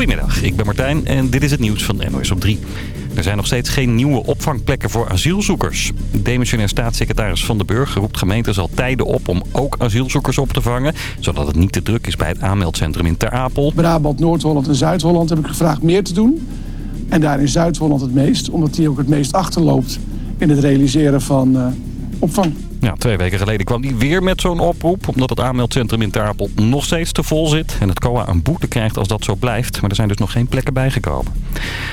Goedemiddag, ik ben Martijn en dit is het nieuws van NOS op 3. Er zijn nog steeds geen nieuwe opvangplekken voor asielzoekers. Demissionair staatssecretaris Van den Burg roept gemeentes al tijden op om ook asielzoekers op te vangen. Zodat het niet te druk is bij het aanmeldcentrum in Ter Apel. Brabant, Noord-Holland en Zuid-Holland heb ik gevraagd meer te doen. En daar in Zuid-Holland het meest, omdat die ook het meest achterloopt in het realiseren van uh, opvang. Twee weken geleden kwam hij weer met zo'n oproep... omdat het aanmeldcentrum in Terpel nog steeds te vol zit... en het COA een boete krijgt als dat zo blijft. Maar er zijn dus nog geen plekken bijgekomen.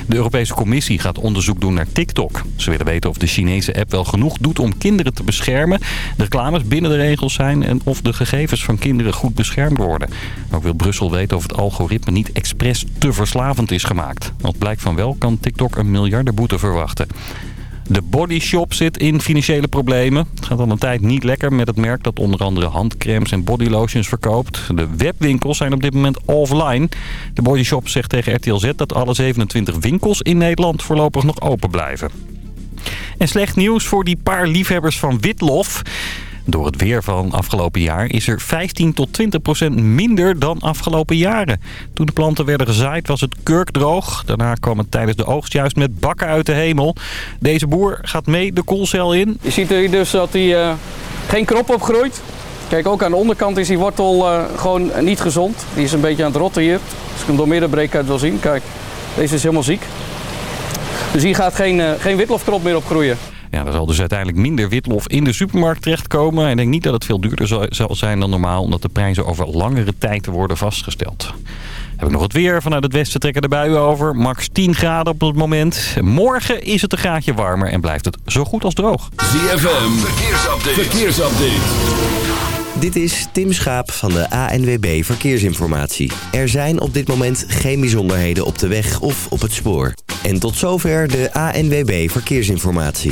De Europese Commissie gaat onderzoek doen naar TikTok. Ze willen weten of de Chinese app wel genoeg doet om kinderen te beschermen... de reclames binnen de regels zijn... en of de gegevens van kinderen goed beschermd worden. Ook wil Brussel weten of het algoritme niet expres te verslavend is gemaakt. Als blijkt van wel kan TikTok een miljardenboete verwachten. De Body Shop zit in financiële problemen. Het gaat al een tijd niet lekker met het merk dat onder andere handcremes en bodylotions verkoopt. De webwinkels zijn op dit moment offline. De Body Shop zegt tegen RTL Z dat alle 27 winkels in Nederland voorlopig nog open blijven. En slecht nieuws voor die paar liefhebbers van witlof. Door het weer van afgelopen jaar is er 15 tot 20 procent minder dan afgelopen jaren. Toen de planten werden gezaaid was het kurkdroog. Daarna kwam het tijdens de oogst juist met bakken uit de hemel. Deze boer gaat mee de koelcel in. Je ziet hier dus dat hij uh, geen krop opgroeit. Kijk, ook aan de onderkant is die wortel uh, gewoon niet gezond. Die is een beetje aan het rotten hier. Als ik hem door midden breek, kan je het wel zien. Kijk, deze is helemaal ziek. Dus hier gaat geen, uh, geen witlofkrop meer op groeien. Ja, er zal dus uiteindelijk minder witlof in de supermarkt terechtkomen. Ik denk niet dat het veel duurder zal zijn dan normaal... omdat de prijzen over langere tijd worden vastgesteld. Heb ik nog het weer. Vanuit het westen trekken de buien over. Max 10 graden op het moment. Morgen is het een graadje warmer en blijft het zo goed als droog. ZFM, verkeersupdate. verkeersupdate. Dit is Tim Schaap van de ANWB Verkeersinformatie. Er zijn op dit moment geen bijzonderheden op de weg of op het spoor. En tot zover de ANWB Verkeersinformatie.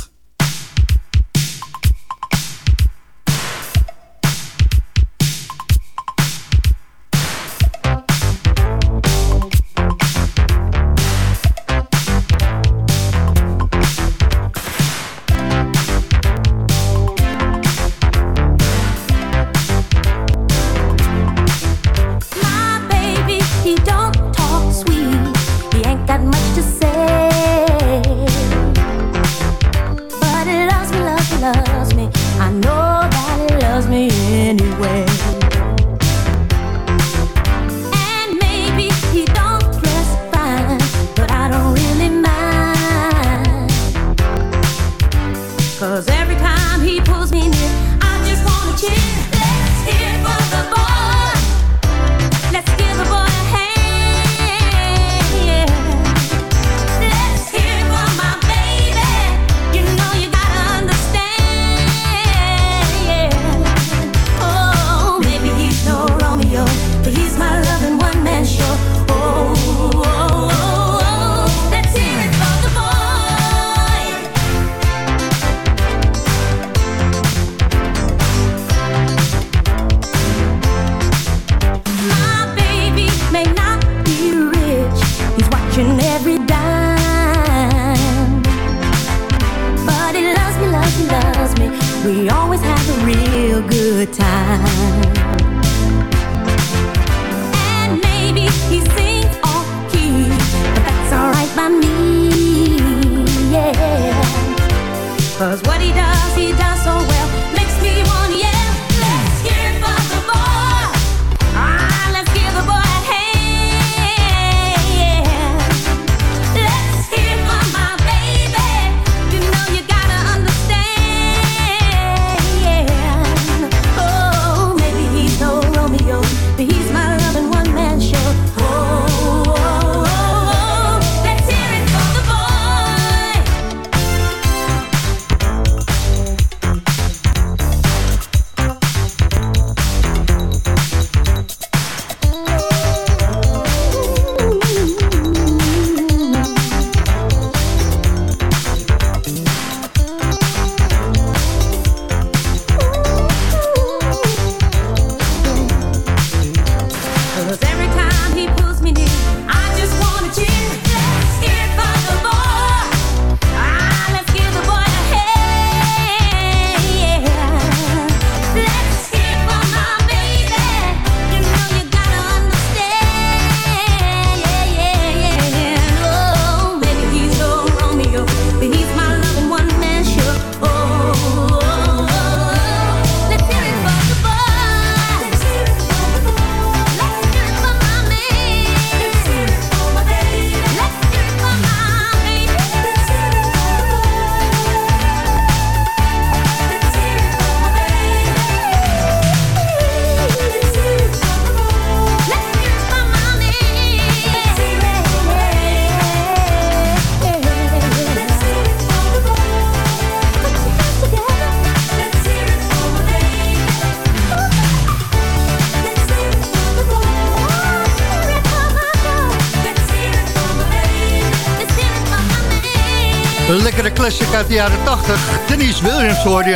Uit de jaren 80. Denise Williams hoor je.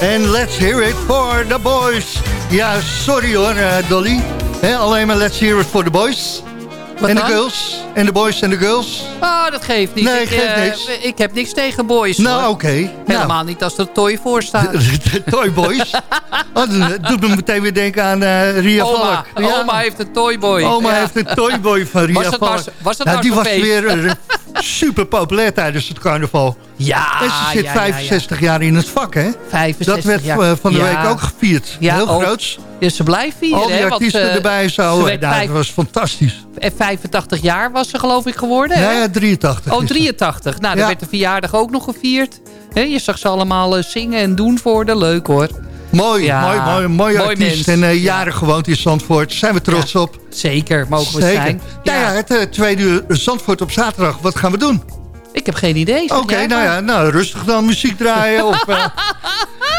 En let's hear it for the boys. Ja, sorry hoor, uh, Dolly. He, alleen maar let's hear it for the boys. En de girls. En de boys en de girls. Oh, dat geeft niet. Nee, ik, geeft eh, niks. ik heb niks tegen boys. Nou, oké. Helemaal Nou. niet als er toy voor staat. De Toy Boys. Oh, dat doet me meteen weer denken aan eh, Ria Oma, Valk. Ja. oma heeft een toyboy. Oma Ja. heeft een toyboy van Ria Was het Valk. nou- was het Nou, die was weer eh, super populair tijdens het carnaval. Ja, en ze zit ja, ja, ja. 65 jaar in het vak, hè? 65 Dat werd jaar. eh, van de week ook gevierd. Heel ook. groot. Ja, ze blijft vieren, Al die hè, artiesten eh, erbij ze zo. Nou, vijf- dat was fantastisch. En 85 jaar was ze geloof ik geworden. hè? Ja, 83. Oh, is het. 83. Nou, dan werd de verjaardag ook nog gevierd. Je zag ze allemaal eh, zingen en doen voor de leuk hoor. Mooi, Ja, mooi, mooi, mooi mooi artiest. mens. En eh, Ja. jaren gewoond in Zandvoort. Zijn we trots op. Zeker, mogen we Zeker. zijn. Nou ja, het eh, tweede uur Zandvoort op zaterdag. Wat gaan we doen? Ik heb geen idee. Oké, nou ja, nou, rustig dan muziek draaien. of, eh,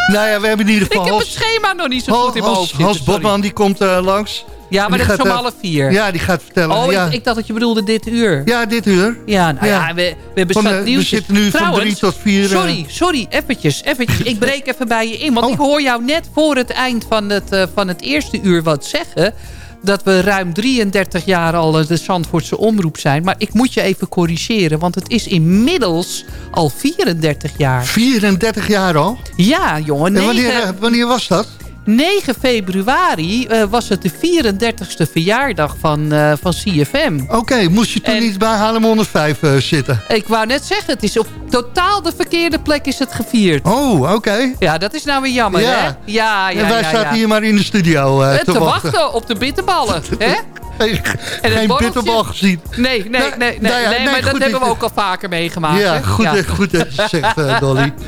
nou ja, we hebben in ieder Ik geval heb het schema nog niet zo goed in mijn hoofd Hans, Hans. Botman, die komt langs. Ja, maar dat is om eh, half vier. Ja, die gaat vertellen. Oh, ja. ik, ik dacht dat je bedoelde dit uur. ja, dit uur. Ja, nou ja, Ja. we, we hebben Van, eh, we zitten nu van Trouwens, drie tot vier, eh. Sorry, sorry, eventjes, eventjes. Ik breek even bij je in. Want Oh. ik hoor jou net voor het eind van het, van het eerste uur wat zeggen... dat we ruim 33 jaar al de Zandvoortse omroep zijn. Maar ik moet je even corrigeren, want het is inmiddels al 34 jaar. 34 jaar al. Ja, jongen. En wanneer, 9, wanneer was dat? 9 februari eh, was het de 34ste verjaardag van, eh, van CFM. Oké, moest je toen En- niet bij Haarlem 105 eh, zitten? Ik wou net zeggen, het is op totaal de verkeerde plek is het gevierd. Oh, oké. Ja, dat is nou weer jammer, Ja. hè? Ja, ja, en wij ja, zaten ja. hier maar in de studio eh, Eh, te, te wachten. wachten op de bitterballen, hè? Geen borreltje? bitterbal gezien. Nee, nee, nee, nee, nee, nou ja, nee, maar dat hebben we ook al vaker meegemaakt. Ja, hè? goed, eh, goed dat je zegt, eh, Dolly.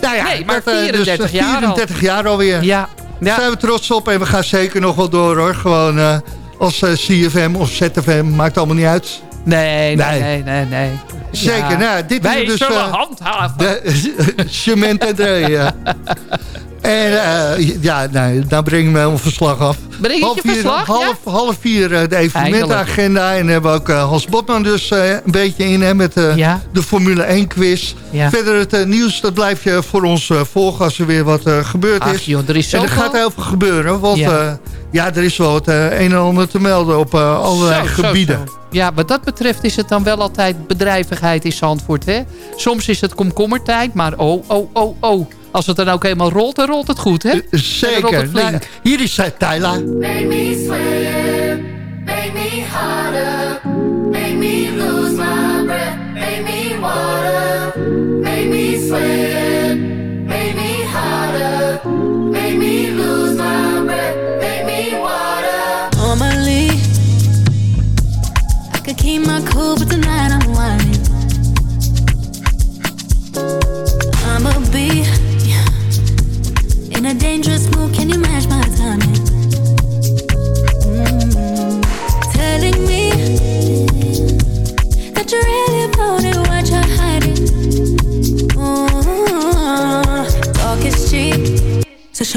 Nou ja, Nee, maar dat, eh, 34 dus, eh, jaar al. 34 jaar alweer. Ja, ja. Zijn we trots op en we gaan zeker nog wel door hoor. Gewoon eh, als eh, CFM of ZFM, maakt allemaal niet uit. Nee, nee, Nee. nee. Zeker, nou, dit Wij is dus... zullen eh, handhaven. de cement en ja. En eh, ja, nee, dan brengen we een verslag af. Breng ik half je vier, verslag, half, half vier eh, de evenementenagenda. En hebben we ook eh, Hans Botman dus een beetje in hè, met Ja. de Formule 1 quiz. Ja. Verder het nieuws, dat blijf je voor ons volgen als er weer wat gebeurd Ach is. joh, er is en er gaat heel veel gebeuren, want Ja. er is wel het een en ander te melden op allerlei Zo, zo, gebieden. zo. Ja, wat dat betreft is het dan wel altijd bedrijvigheid in Zandvoort, hè? Soms is het komkommertijd, maar oh, oh, oh, oh. Als het dan ook eenmaal rolt, dan rolt het goed, hè? Eh, Zeker. het flink. Nou, hier is uh, Tyla.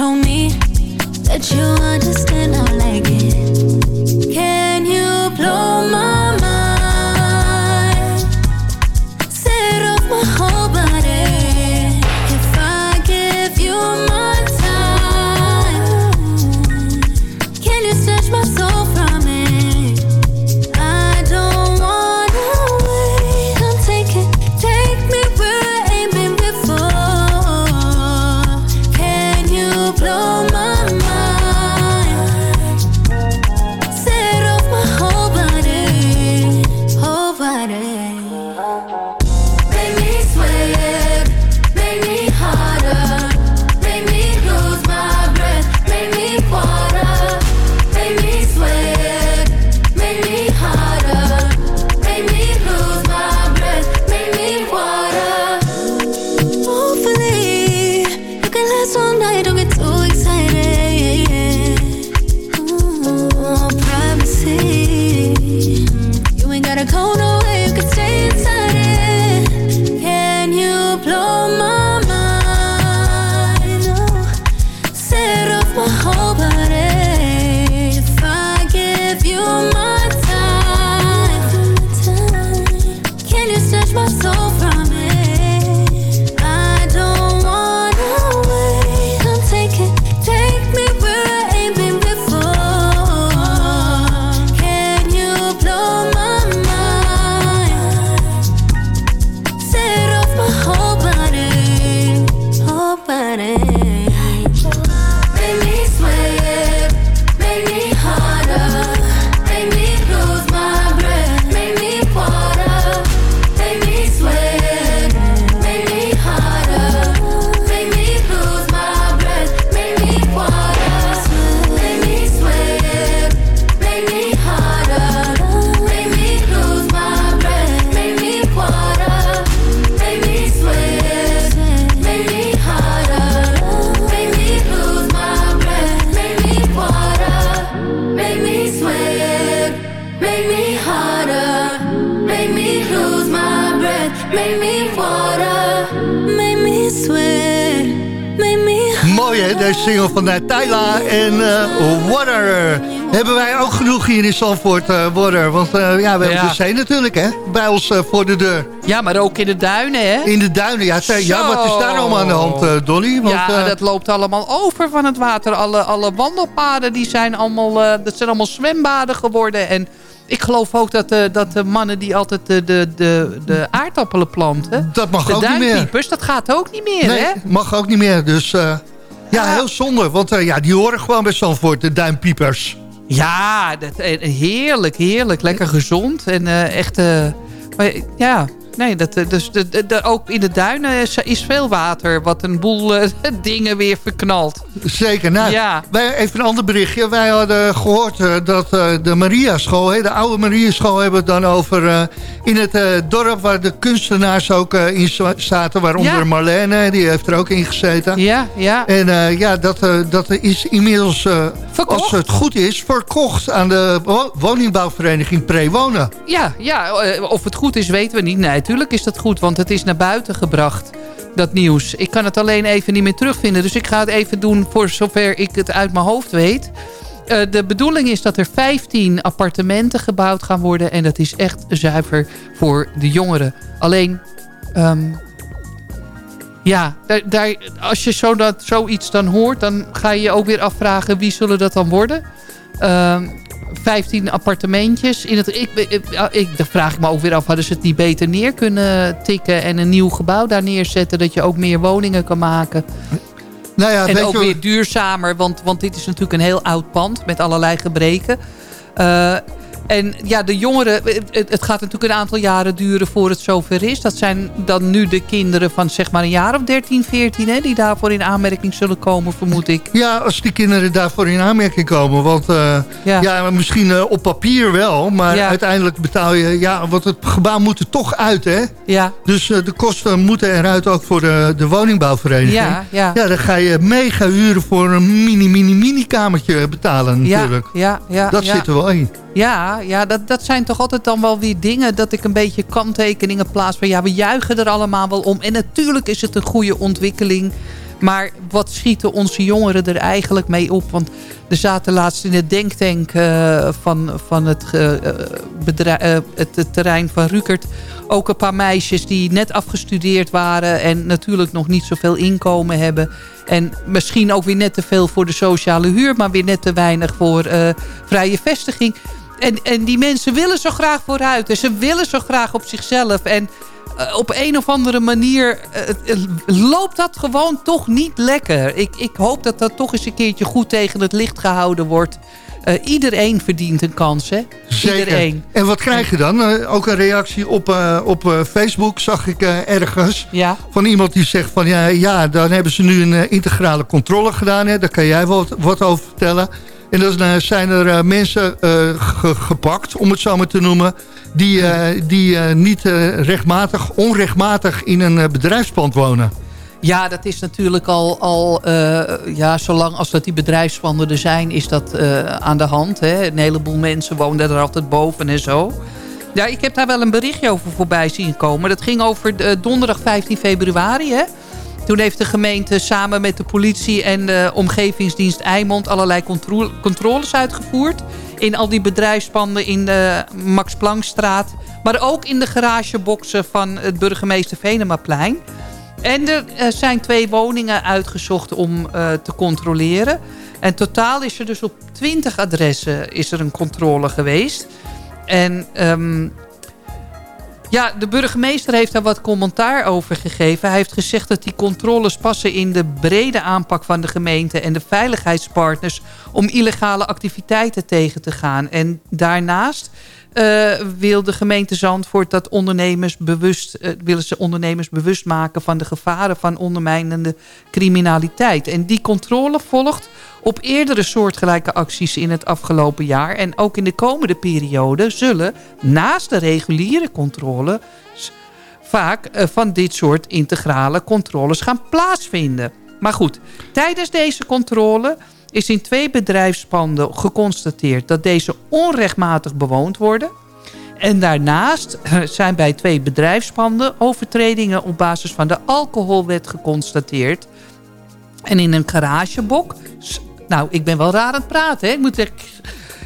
told me Zandvoort, eh, Water. Want eh, ja, we hebben de zee natuurlijk hè, bij ons eh, voor de deur. Ja, maar ook in de duinen, hè? In de duinen, ja. ja wat is daar allemaal aan de hand, Dolly? Want, ja, dat loopt allemaal over van het water. Alle, alle wandelpaden die zijn allemaal, dat zijn allemaal zwembaden geworden. En ik geloof ook dat, de dat de mannen die altijd de, de, de, de aardappelen planten... Dat mag ook niet meer. dat gaat ook niet meer, nee, hè? mag ook niet meer. Dus ja, heel zonde. Want ja, die horen gewoon bij Zandvoort, de duimpiepers. Ja, dat, eh, heerlijk, heerlijk. Lekker gezond. En eh, echt, eh, ja, nee, dat, eh, dus de, ook in de duinen is, is veel water. Wat een boel eh, dingen weer verknalt. Zeker. Nou, Ja. wij, even een ander berichtje. Wij hadden gehoord eh, dat eh, de Maria School, hè, de oude Maria School, hebben we het dan over eh, in het eh, dorp waar de kunstenaars ook eh, in za- zaten. Waaronder Ja. Marlene, die heeft er ook in gezeten. Ja, ja. En eh, ja, dat, eh, dat is inmiddels, eh, als het goed is, verkocht aan de wo- woningbouwvereniging Prewonen. Ja, ja, eh, of het goed is weten we niet. Nee, natuurlijk is dat goed, want het is naar buiten gebracht, dat nieuws. Ik kan het alleen even niet meer terugvinden. Dus ik ga het even doen voor zover ik het uit mijn hoofd weet. Eh, de bedoeling is dat er 15 appartementen gebouwd gaan worden. En dat is echt zuiver voor de jongeren. Alleen, ehm, ja, daar, als je zo dat, zoiets dan hoort... dan ga je je ook weer afvragen wie zullen dat dan worden. Ehm 15 appartementjes. In het, ik, ik, vraag ik me ook weer af, hadden ze het niet beter neer kunnen tikken... en een nieuw gebouw daar neerzetten... dat je ook meer woningen kan maken. Nou ja, en ook je, weer duurzamer, want, want dit is natuurlijk een heel oud pand... met allerlei gebreken. Eh, en ja, de jongeren, het, het gaat natuurlijk een aantal jaren duren voor het zover is. Dat zijn dan nu de kinderen van zeg maar een jaar of 13, 14... Hè, die daarvoor in aanmerking zullen komen, vermoed ik. Ja, als die kinderen daarvoor in aanmerking komen. Want eh, Ja. ja. misschien eh, op papier wel. Maar Ja. uiteindelijk betaal je... Ja, want het gebouw moet er toch uit, hè? Ja, Dus eh, de kosten moeten eruit ook voor de, de woningbouwvereniging. ja, ja. Ja, dan ga je mega huren voor een mini, mini, mini kamertje betalen natuurlijk. ja, ja, dat ja. zit er wel in. Ja, ja dat, dat zijn toch altijd dan wel weer dingen... dat ik een beetje kanttekeningen plaats van... ja, we juichen er allemaal wel om. En natuurlijk is het een goede ontwikkeling... Maar wat schieten onze jongeren er eigenlijk mee op? Want er zaten laatst in de denktank eh, van, van het, eh, het, het terrein van Rukert... ook een paar meisjes die net afgestudeerd waren... en natuurlijk nog niet zoveel inkomen hebben. En misschien ook weer net te veel voor de sociale huur... maar weer net te weinig voor vrije vestiging. En, en die mensen willen zo graag vooruit. En ze willen zo graag op zichzelf. En eh, op een of andere manier eh, loopt dat gewoon toch niet lekker. Ik, ik hoop dat dat toch eens een keertje goed tegen het licht gehouden wordt. Eh, iedereen verdient een kans, hè? Zeker. Iedereen. En wat krijg je dan? Ook een reactie op, op Facebook zag ik ergens. Ja. Van iemand die zegt van ja, ja dan hebben ze nu een integrale controle gedaan. Hè. Daar kan jij wat, wat over vertellen. En dan eh, zijn er eh, mensen eh, ge- gepakt, om het zo maar te noemen... die, die niet rechtmatig, onrechtmatig in een bedrijfspand wonen. Ja, dat is natuurlijk al, al ja, zolang als dat die bedrijfspanden er zijn, is dat aan de hand. Hè? Een heleboel mensen woonden er altijd boven en zo. Ja, ik heb daar wel een berichtje over voorbij zien komen. Dat ging over de, donderdag 15 februari. Hè? Toen heeft de gemeente samen met de politie en de omgevingsdienst Eimond allerlei contro- controles uitgevoerd. In al die bedrijfspanden in de Max Planckstraat. Maar ook in de garageboxen van het burgemeester Venemaplein. En er zijn twee woningen uitgezocht om eh, te controleren. En totaal is er dus op 20 adressen is er een controle geweest. En ehm, ja, de burgemeester heeft daar wat commentaar over gegeven. Hij heeft gezegd dat die controles passen in de brede aanpak van de gemeente... en de veiligheidspartners om illegale activiteiten tegen te gaan. En daarnaast eh, wil de gemeente Zandvoort dat ondernemers bewust, eh, willen ze ondernemers bewust maken van de gevaren van ondermijnende criminaliteit. En die controle volgt op eerdere soortgelijke acties in het afgelopen jaar. En ook in de komende periode zullen naast de reguliere controle vaak eh, van dit soort integrale controles gaan plaatsvinden. Maar goed, tijdens deze controle is in twee bedrijfspanden geconstateerd dat deze onrechtmatig bewoond worden. En daarnaast zijn bij twee bedrijfspanden overtredingen op basis van de alcoholwet geconstateerd. En in een garagebox... Nou, ik ben wel raar aan het praten, hè? Ik moet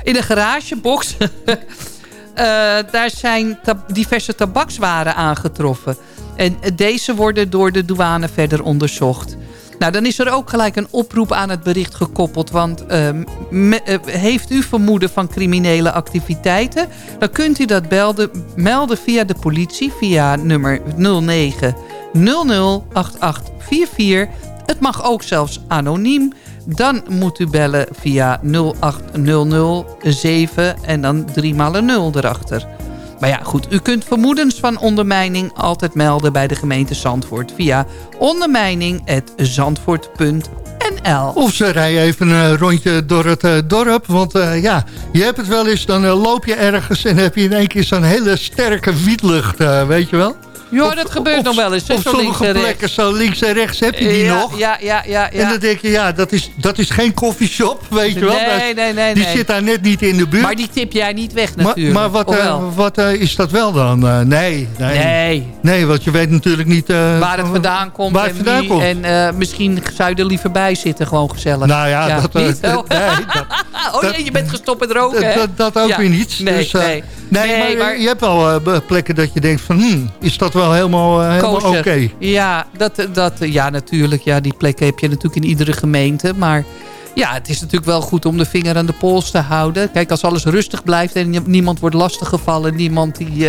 in een garagebox... eh, daar zijn diverse tabakswaren aangetroffen. En deze worden door de douane verder onderzocht. Nou, dan is er ook gelijk een oproep aan het bericht gekoppeld. Want eh, eh, heeft u vermoeden van criminele activiteiten... dan kunt u dat belden, melden via de politie via nummer 09 00 8844. Het mag ook zelfs anoniem. Dan moet u bellen via 08007 en dan 3 maal een 0 erachter. Maar ja, goed, u kunt vermoedens van ondermijning altijd melden bij de gemeente Zandvoort via ondermijning.zandvoort.nl. Of ze rijden even een rondje door het eh, dorp. Want eh, ja, je hebt het wel eens, dan eh, loop je ergens... en heb je in één keer zo'n hele sterke wietlucht, weet je wel? Ja, dat gebeurt nog wel eens. Op sommige plekken, zo links en rechts, heb je die ja, nog. Ja, ja, ja. ja. En dan denk je, ja, dat is, dat is geen koffieshop, weet je wel. Nee, nee, nee, Die nee. zit daar net niet in de buurt. Maar die tip jij niet weg Maar, natuurlijk. maar wat, Of eh, wat eh, is dat wel dan? Eh, nee, nee. Nee. Nee, want je weet natuurlijk niet... Waar het vandaan komt. Waar het en wie. komt. En misschien zou je er liever bij zitten, gewoon gezellig. Nou ja, dat, niet? dat- nee, dat- oh dat- nee, je bent gestopt met roken, dat, dat ook Ja. weer niet. Nee, dus, eh, nee. nee, Nee, maar, maar- je hebt wel eh, plekken dat je denkt van... Hmm, is dat wel helemaal, eh, helemaal oké? Ja, dat, dat, ja, natuurlijk. Ja, die plekken heb je natuurlijk in iedere gemeente. Maar ja, het is natuurlijk wel goed om de vinger aan de pols te houden. Kijk, als alles rustig blijft en niemand wordt lastiggevallen. Niemand die...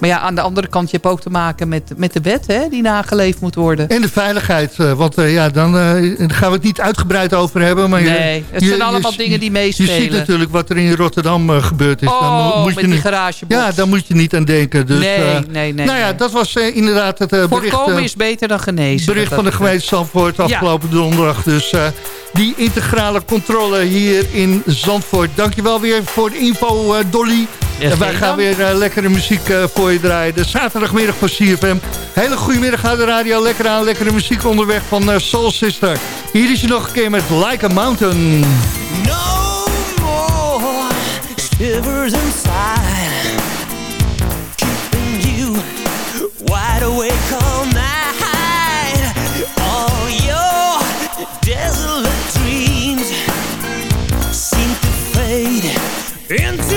maar ja, aan de andere kant, je hebt ook te maken met, met de wet hè, die nageleefd moet worden. En de veiligheid, eh, want eh, ja, dan eh, gaan we het niet uitgebreid over hebben. Maar je- Nee, het je- zijn je- allemaal je- dingen die Je meespelen. ziet natuurlijk wat er in Rotterdam gebeurd is. Dan Oh, mo- moet met je die garagebox. Ja, daar moet je niet aan denken. Dus, Nee, nee, nee, Nou ja, dat was inderdaad het bericht, Voorkomen is beter dan genezen. bericht van de gemeente Zandvoort afgelopen donderdag. Dus die integrale controle hier in Zandvoort. Dankjewel weer voor de info, eh, Dolly. En wij gaan weer eh, lekkere muziek eh, voor je draaien. De zaterdagmiddag van CFM. Hele goede middag aan de radio. Lekker aan, lekkere muziek onderweg van Soul Sister. Hier is je nog een keer met Like a Mountain. No more shivers inside, keeping you wide awake Inside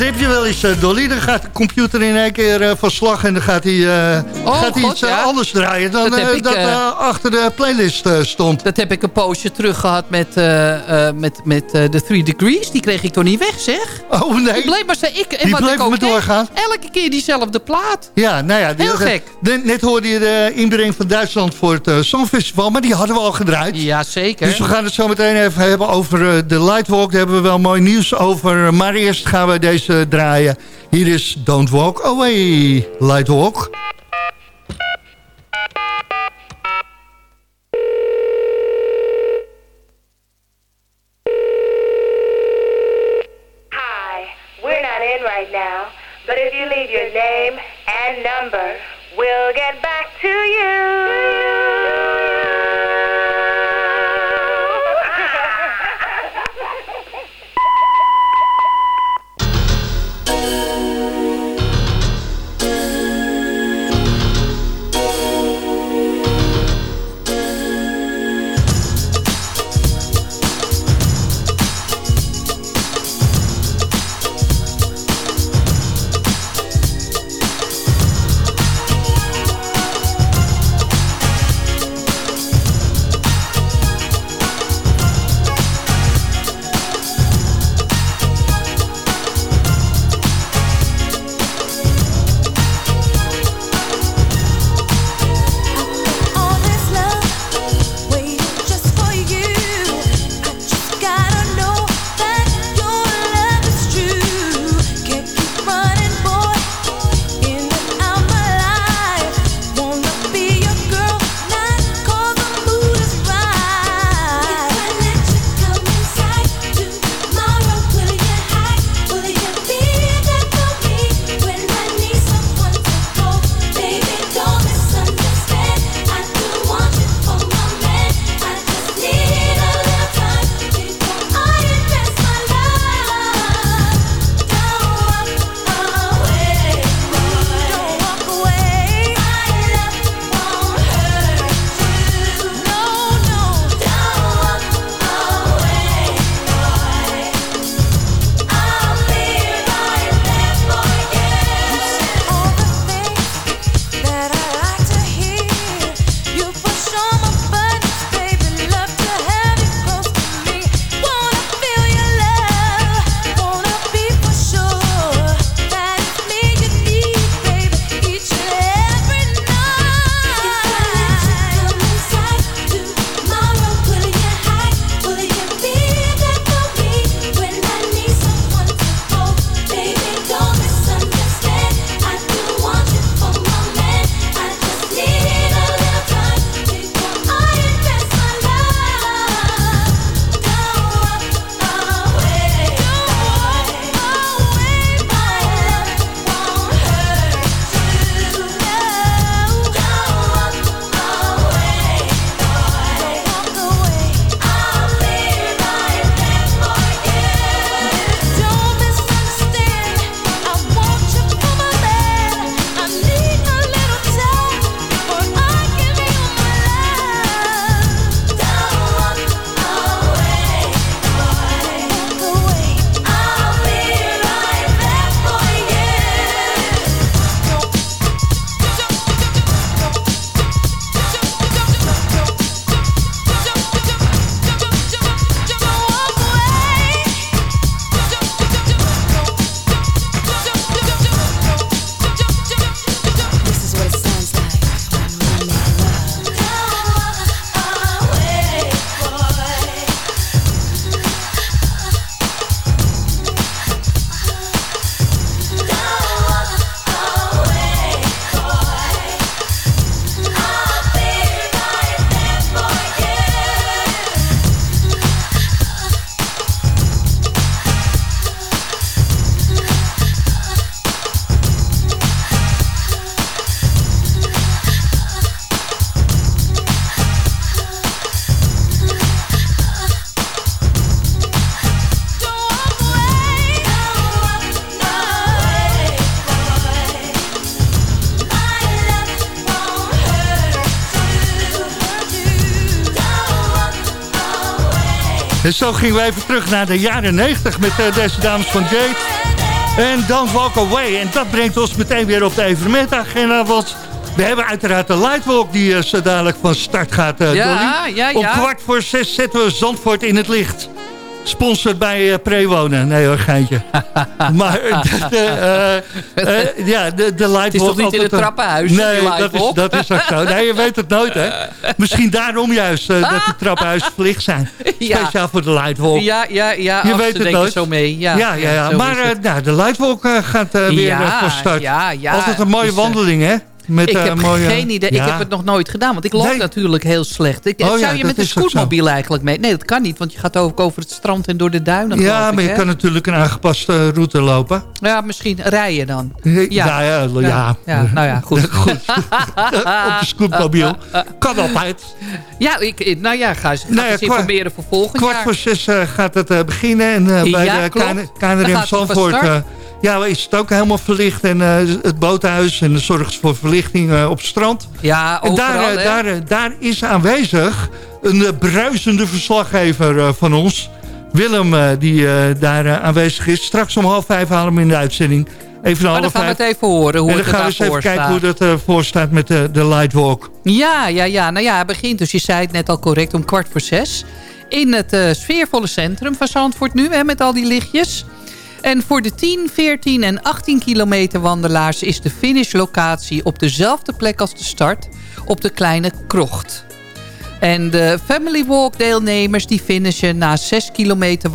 is it? je wel eens, eh, Dolly? Dan gaat de computer in één keer eh, van slag en dan gaat hij, uh, iets anders draaien dan dat, ik, achter de playlist stond. Dat heb ik een poosje terug gehad met, met, met de Three Degrees. Die kreeg ik toch niet weg, zeg? Oh nee. Zei ik, en die bleef ik ook maar doorgaan. Elke keer diezelfde plaat. Ja, nou ja. Die, Heel gek. Net, hoorde je de inbreng van Duitsland voor het Songfestival, maar die hadden we al gedraaid. Ja, zeker. Dus we gaan het zo meteen even hebben over de Lightwalk. Daar hebben we wel mooi nieuws over. Maar eerst gaan we deze draaien. Hier is Don't Walk Away, Lightwalk. Hi, we're not in right now, but if you leave your name and number, we'll get back to you. En zo gingen we even terug naar de jaren 90 met uh, deze dames van Jade. En dan Walk Away. En dat brengt ons meteen weer op de evenementagenda. Want we hebben uiteraard de Lightwalk die uh, zo dadelijk van start gaat, uh, ja, ja, ja, Om kwart voor zes zetten we Zandvoort in het licht. Sponsored bij eh, Prewonen. Nee hoor, geintje. maar de, eh, eh, ja, de, de. Het is toch niet in het trappenhuis, Nee, dat is, dat is ook zo. Nee, je weet het nooit, hè. Misschien daarom juist dat de trappenhuizen verlicht zijn. Ja. Speciaal voor de Lightwalk. Ja, ja, ja. Je weet het nooit. zo mee. Ja, ja, ja, Maar nou, de Lightwalk gaat weer van start. ja, ja. Altijd een mooie Dus, wandeling, hè? Met, ik eh, heb mooie, geen idee. Ja. Ik heb het nog nooit gedaan. Want ik loop Nee. natuurlijk heel slecht. Ik, Oh zou ja, je met zo. scootmobiel eigenlijk mee? Nee, dat kan niet. Want je gaat ook over het strand en door de duinen. Ja, maar ik, je kan natuurlijk een aangepaste route lopen. Ja, misschien rijden dan. Ja, ja, ja. nou ja, goed. Op de scootmobiel. Kan altijd. Ja, ik, nou ja, ga eens, Nou eens kwart- informeren voor volgend Kwart jaar. voor zes eh, gaat het eh, beginnen. En eh, bij de KNRM Zandvoort... ja, is het ook helemaal verlicht. En eh, het boothuis en de zorgt voor verlichting eh, op het strand. Ja, En daar, overal, eh, daar, daar is aanwezig een bruisende verslaggever van ons. Willem, die daar aanwezig is. Straks om half vijf halen we hem in de uitzending. Even Maar dan gaan we het even horen hoe en dan het gaan we eens even ervoor kijken staat. hoe dat eh voor staat met de, de Lightwalk. Ja, ja, ja. Nou ja, het begint dus, je zei het net al correct, om kwart voor zes. In het sfeervolle centrum van Zandvoort nu, hè, met al die lichtjes. En voor de 10, 14 en 18 kilometer wandelaars... is de finishlocatie op dezelfde plek als de start, op de Kleine Krocht. En de Family Walk deelnemers die finishen na 6 kilometer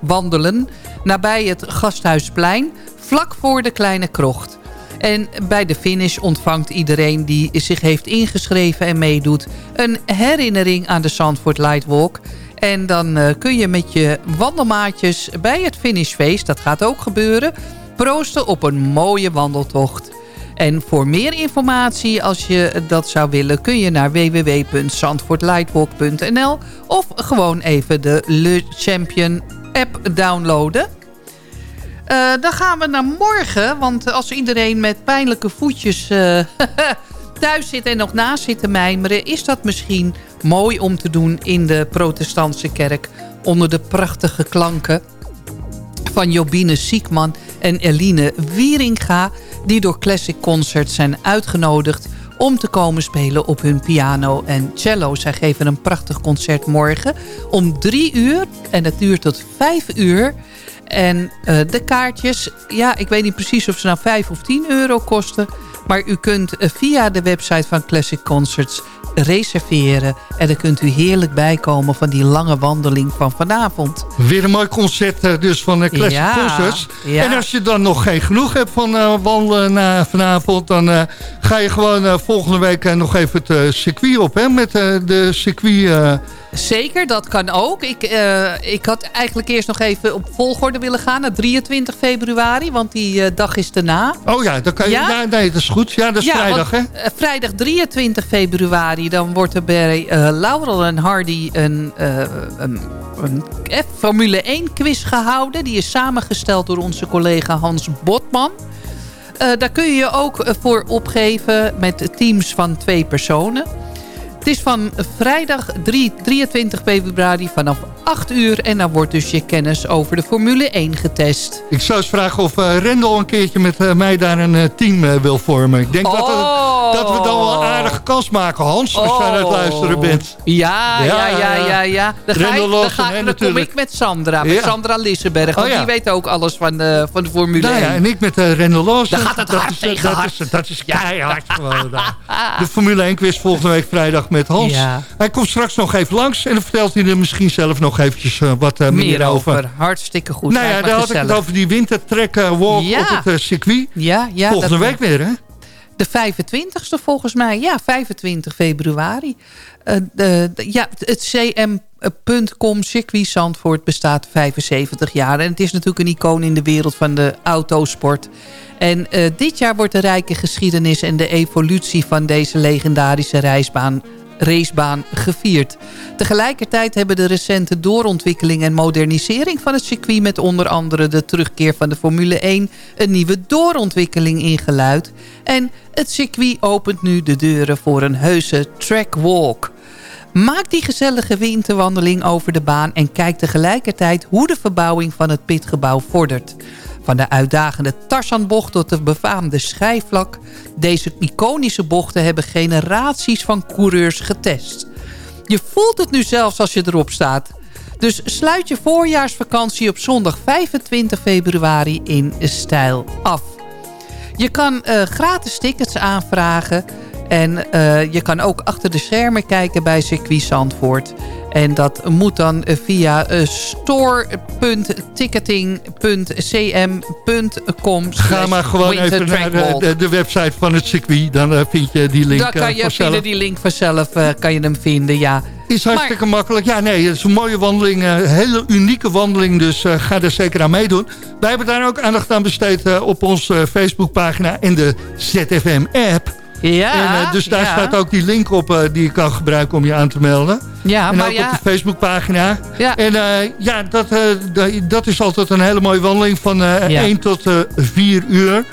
wandelen, nabij het Gasthuisplein, vlak voor de Kleine Krocht. En bij de finish ontvangt iedereen die zich heeft ingeschreven en meedoet... een herinnering aan de Zandvoort Lightwalk. En dan eh, kun je met je wandelmaatjes bij het finishfeest, dat gaat ook gebeuren... proosten op een mooie wandeltocht. En voor meer informatie, als je dat zou willen... kun je naar www.zandvoortlightwalk.nl... of gewoon even de Le Champion app downloaden... Eh, dan gaan we naar morgen. Want als iedereen met pijnlijke voetjes eh, thuis zit en nog naast zit te mijmeren... is dat misschien mooi om te doen in de protestantse kerk... onder de prachtige klanken van Jobine Siekman en Eline Wieringa... die door Classic Concerts zijn uitgenodigd om te komen spelen op hun piano en cello. Zij geven een prachtig concert morgen om drie uur. En het duurt tot vijf uur. En eh, de kaartjes, ja, ik weet niet precies of ze nou 5 of 10 euro kosten. Maar u kunt eh, via de website van Classic Concerts reserveren. En dan kunt u heerlijk bijkomen van die lange wandeling van vanavond. Weer een mooi concert eh, dus van de Classic Ja, Concerts. ja. En als je dan nog geen genoeg hebt van eh, wandelen na vanavond... dan eh, ga je gewoon eh, volgende week eh, nog even het eh, circuit op. Hè, met eh, de circuit... Zeker, dat kan ook. Ik, eh, ik had eigenlijk eerst nog even op volgorde willen gaan naar 23 februari. Want die eh, dag is daarna. oh ja, dan kan je, Ja? ja? nee, dat is goed. Ja, dat is vrijdag, hè? eh, vrijdag 23 februari. Dan wordt er bij Laurel en Hardy een, een, een Formule 1 quiz gehouden. Die is samengesteld door onze collega Hans Botman. Daar kun je je ook voor opgeven met teams van twee personen. Het is van vrijdag 3, 23 februari vanaf 8 uur. En dan wordt dus je kennis over de Formule 1 getest. Ik zou eens vragen of eh Rendel een keertje met eh, mij daar een eh, team wil vormen. Ik denk dat, Oh. dat we dan wel een aardige kans maken, Hans. Als je aan het Oh. luisteren bent. Ja, ja, ja, ja, ja. Dan, ga ik, Rendel dan, ga, kom ik met Sandra, met Ja. Sandra Lissenberg. Want Oh, ja. die weet ook alles van de, van de Formule Nou ja, 1. en ik met Rendel Lawson. Dan gaat het dat hard is, dat hard. Is, dat is keihard gewoon. daar. De Formule 1 quiz volgende week vrijdag met Hans. Hij komt straks nog even langs. En dan vertelt hij er misschien zelf nog eventjes eh, wat eh, meer, Meer over. over. Hartstikke goed. Nou ja, daar had ik het over die wintertrek walk Ja. op het eh, circuit. Ja, ja. Volgende week weer, hè? De 25ste volgens mij. Ja, 25 februari. De, de- ja, het cm.com circuit Zandvoort bestaat 75 jaar. En het is natuurlijk een icoon in de wereld van de autosport. En dit jaar wordt de rijke geschiedenis en de evolutie van deze legendarische reisbaan racebaan gevierd. Tegelijkertijd hebben de recente doorontwikkeling en modernisering van het circuit... met onder andere de terugkeer van de Formule 1... een nieuwe doorontwikkeling ingeluid. En het circuit opent nu de deuren voor een heuse trackwalk. Maak die gezellige winterwandeling over de baan... en kijk tegelijkertijd hoe de verbouwing van het pitgebouw vordert. Van de uitdagende Tarzanbocht tot de befaamde schijfvlak. Deze iconische bochten hebben generaties van coureurs getest. Je voelt het nu zelfs als je erop staat. Dus sluit je voorjaarsvakantie op zondag 25 februari in stijl af. Je kan eh, gratis tickets aanvragen. En eh, je kan ook achter de schermen kijken bij circuit Zandvoort. En dat moet dan eh, via eh, store.ticketing.cm.com. Ga maar gewoon even naar de, de, de website van het circuit. Dan vind je die link Dan kan je via die link vanzelf kan je hem vinden, ja. Is hartstikke makkelijk. Ja, nee, het is een mooie wandeling. Een hele unieke wandeling, dus ga er zeker aan meedoen. Wij hebben daar ook aandacht aan besteed op onze Facebookpagina en de ZFM-app. Ja, en, eh, dus daar ja. staat ook die link op eh, die je kan gebruiken om je aan te melden. Ja, en maar ook ja. op de Facebookpagina. Ja. En eh, ja, dat, da- dat is altijd een hele mooie wandeling van eh Ja. 1 tot eh 4 uur.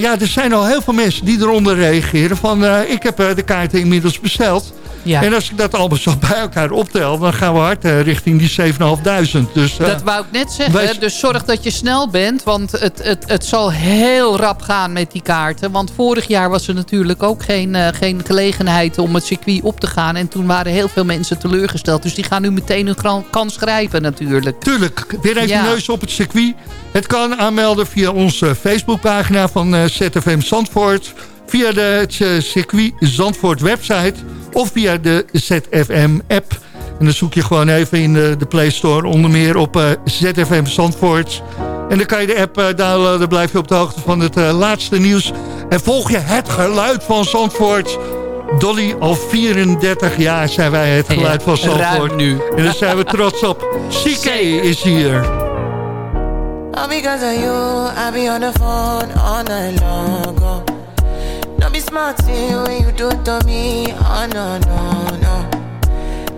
Ja, er zijn al heel veel mensen die eronder reageren van... ik heb de kaarten inmiddels besteld. Ja. En als ik dat allemaal zo bij elkaar optel... dan gaan we hard eh, richting die 7.500. Dus, eh, Dat wou ik net zeggen. Dus zorg dat je snel bent. Want het, het, het zal heel rap gaan met die kaarten. Want vorig jaar was er natuurlijk ook geen, eh, geen gelegenheid om het circuit op te gaan. En toen waren heel veel mensen teleurgesteld. Dus die gaan nu meteen een kran- kans grijpen natuurlijk. Tuurlijk, weer even Ja. neus op het circuit. Het kan aanmelden via onze Facebookpagina van ZFM Zandvoort. Via de het, eh, circuit Zandvoort website. Of via de ZFM app. En dan zoek je gewoon even in de, de Play Store onder meer op eh, ZFM Zandvoort. En dan kan je de app eh, downloaden. Dan blijf je op de hoogte van het eh, laatste nieuws. En volg je het geluid van Zandvoort. Dolly, al 34 jaar zijn wij het geluid van Zandvoort. nu. En daar zijn we trots op. CK is hier. All because of you, I be on the phone all night long. Oh. Smart see when you do to me. Oh no, no, no.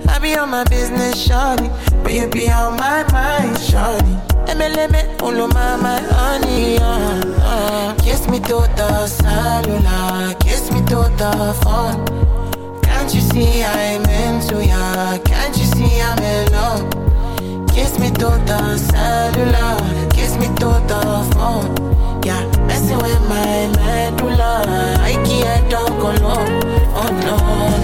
I be on my business, shawty. But you be on my mind, shawty. MLM, all of my, my honey, uh, uh. Kiss me to the cellular, kiss me to the phone. Can't you see I'm into ya? Can't you see I'm in love? Kiss me to the cellular, kiss me to the phone when my night pull on I can't talk alone, oh no.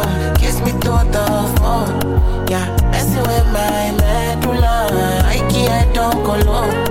me to the phone. Yeah, messing with my medulla. I can't talk alone. Oh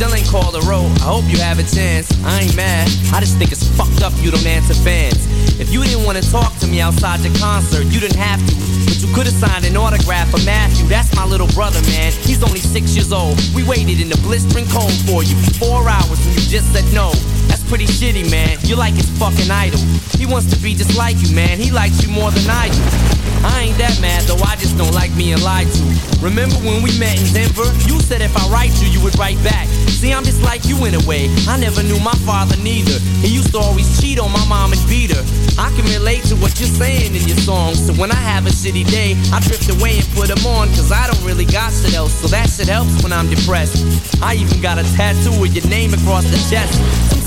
Still ain't called a row. I hope you have a chance. I ain't mad. I just think it's fucked up you don't answer fans. If you didn't want to talk to me outside your concert, you didn't have to. But you could have signed an autograph for Matthew. That's my little brother, man. He's only six years old. We waited in the blistering cold for you for four hours and you just said no. Pretty shitty, man. You're like his fucking idol. He wants to be just like you, man. He likes you more than I do. I ain't that mad though, I just don't like being lied to. Remember when we met in Denver? You said if I write you, you would write back. See, I'm just like you in a way. I never knew my father neither. He used to always cheat on my mom and beat her. I can relate to what you're saying in your songs. So when I have a shitty day, I drift away and put them on. Cause I don't really got shit else. So that shit helps when I'm depressed. I even got a tattoo with your name across the chest.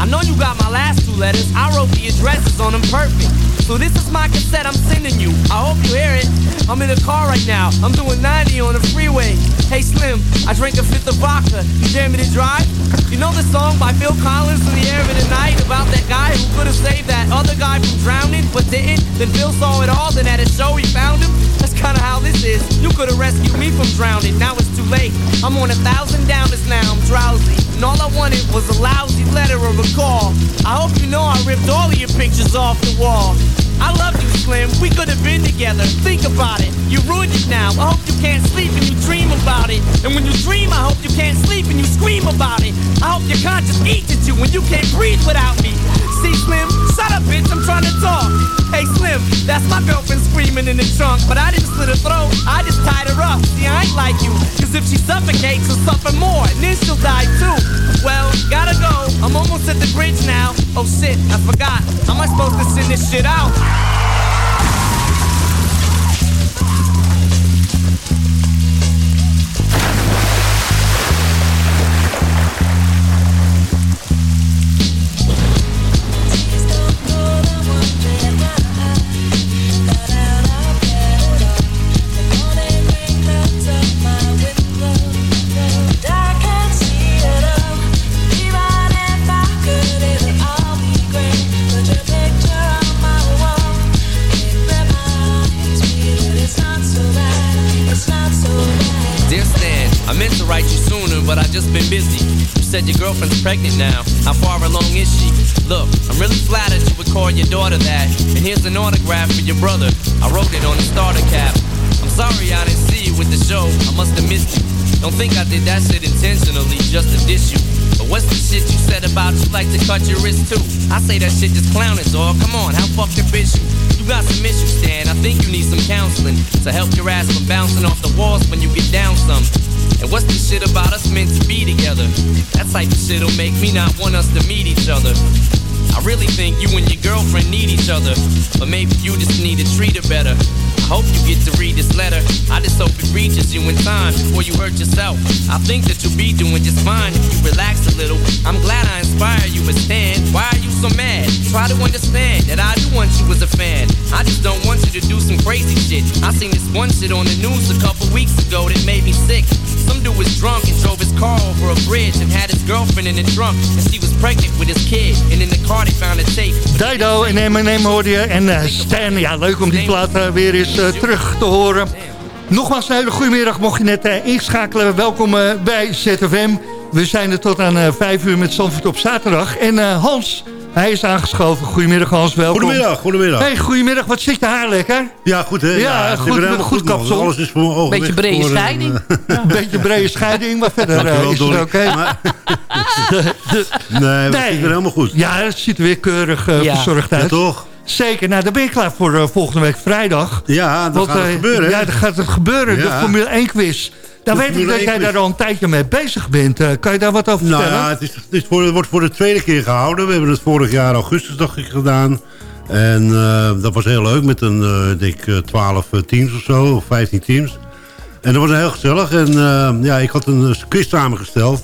I know you got my last two letters. I wrote the addresses on them perfect. So this is my cassette I'm sending you. I hope you hear it. I'm in a car right now. I'm doing 90 on the freeway. Hey Slim, I drank a fifth of vodka. You dare me to drive? You know the song by Phil Collins in the air of the night about that guy who could have saved that other guy from drowning but didn't? Then Phil saw it all. Then at a show he found him. That's kinda how this is. You could have rescued me from drowning. Now it's too late. I'm on a thousand downers now. I'm drowsy. And all I wanted was a lousy letter or a call. I hope you know I ripped all of your pictures off the wall. I love you, Slim. We could have been together. Think about it. You ruined it now. I hope you can't sleep and you dream about it. And when you dream, I hope you can't sleep and you scream about it. I hope your conscience eats at you when you can't breathe without me. See, Slim, shut up, bitch. I'm trying to talk. Hey, Slim, that's my girlfriend screaming in the trunk. But I didn't slit her throat. I just tied her up. See, I ain't like you. Cause if she suffocates, she'll suffer more. And then she'll die too. Well, gotta go. I'm almost at the bridge now. Oh shit, I forgot. How am I supposed to send this shit out? I meant to write you sooner, but I just been busy. You said your girlfriend's pregnant now. How far along is she? Look, I'm really flattered you would call your daughter that. And here's an autograph for your brother. I wrote it on the starter cap. I'm sorry I didn't see you with the show. I must have missed you. Don't think I did that shit intentionally just to diss you. But what's the shit you said about you like to cut your wrist too? I say that shit just clowning, dog. Come on, how fucked fucking bitch you? You got some issues, Dan. I think you need some counseling to help your ass from bouncing off the walls when you get down some. And what's the shit about us meant to be together? That type of shit'll make me not want us to meet each other. I really think you and your girlfriend need each other, but maybe you just need to treat her better. Hope you get to read this letter. I just hope it reaches you in time before you hurt yourself. I think that you'll be doing just fine if you relax a little. I'm glad I inspire you, but Stan, why are you so mad? Try to understand that I do want you as a fan. I just don't want you to do some crazy shit. I seen this one shit on the news a couple weeks ago that made me sick. Some dude was drunk and drove his car over a bridge and had his girlfriend in the trunk and she was pregnant with his kid. And in the car they found a tape. Dido en Eminem hoorde je. En eh, Stan, ja, leuk om die plaat eh, weer eens terug te horen. Nogmaals, een hele goedemiddag. Mocht je net eh, inschakelen, welkom eh, bij ZFM. We zijn er tot aan eh 5 uur met Zandvoort op zaterdag. En eh, Hans, hij is aangeschoven. Goedemiddag Hans, welkom. Goedemiddag, goedemiddag. Hey, goedemiddag. Wat zit je haar lekker? Ja, goed hè? Ja, goed, goed man. kapsel. Alles is voor mijn ogen Beetje brede scheiding. eh, Een beetje brede scheiding, maar verder eh, is het oké. Maar- Nee, het is weer helemaal goed. Ja, het ziet er weer keurig eh, Ja. verzorgd uit. Ja, toch? Zeker. Nou, dan ben je klaar voor eh, volgende week vrijdag. Ja, dat gaat het eh, gebeuren? Ja, dat gaat het gebeuren. De. Formule 1 quiz. Nou De weet ik dat 1 jij daar al een tijdje mee bezig bent. Eh, kan je daar wat over Nou vertellen? ja, het, is, het, is voor, het wordt voor de tweede keer gehouden. We hebben het vorig jaar augustus dacht ik gedaan. En dat was heel leuk met een, denk eh, 12 teams of zo, of 15 teams. En dat was heel gezellig. En ja, ik had een quiz samengesteld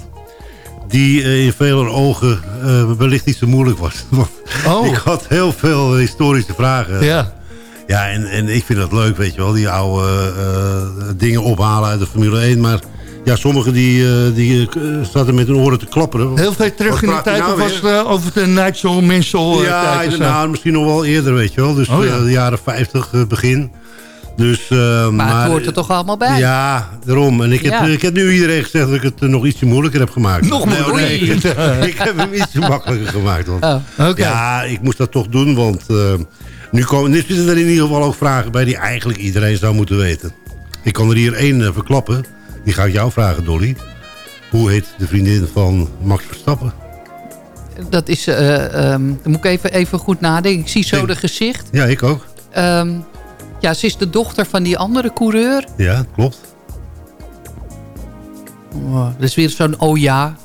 die eh, in vele ogen eh, wellicht niet zo moeilijk was. Oh. ik had heel veel historische vragen. Ja. Ja, en, en ik vind dat leuk, weet je wel, die oude eh, dingen ophalen uit de Formule 1. Maar ja, sommigen die, die zaten met hun oren te klapperen. Heel veel terug in de tijd. nou of was het eh, over de Nigel Mansell Ja, nou, misschien nog wel eerder, weet je wel. Dus Oh, ja. de jaren 50 eh, begin. Dus, eh, Maar, het hoort er toch allemaal bij? Ja, daarom. En ik heb, Ja. ik heb nu iedereen gezegd dat ik het eh, nog ietsje moeilijker heb gemaakt. Nog Nee, moeilijker? nee, ik heb hem ietsje makkelijker gemaakt. Want, Oh. Oké. Ja, ik moest dat toch doen, want eh, nu, komen, nu zitten er in ieder geval ook vragen bij die eigenlijk iedereen zou moeten weten. Ik kan er hier één verklappen. Die ga ik jou vragen, Dolly. Hoe heet de vriendin van Max Verstappen? Dat is, eh, ehm, dan moet ik even, even goed nadenken. Ik zie zo de gezicht. Ja, ik ook. Ehm, ja, ze is de dochter van die andere coureur. Ja, klopt. Oh, dat is weer zo'n oh ja.